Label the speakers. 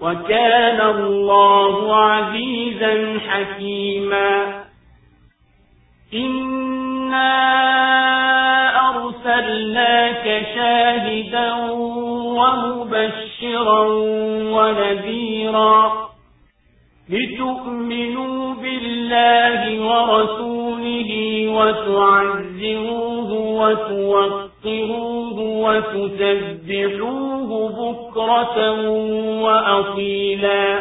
Speaker 1: وكان الله عزيزا حكيما. إنا أرسلناك شاهدا ومبشرا ونذيرا. لتؤمنوا بالله ورسوله وتعزروه وتوقروه وتسبحوه بكرة وأصيلا.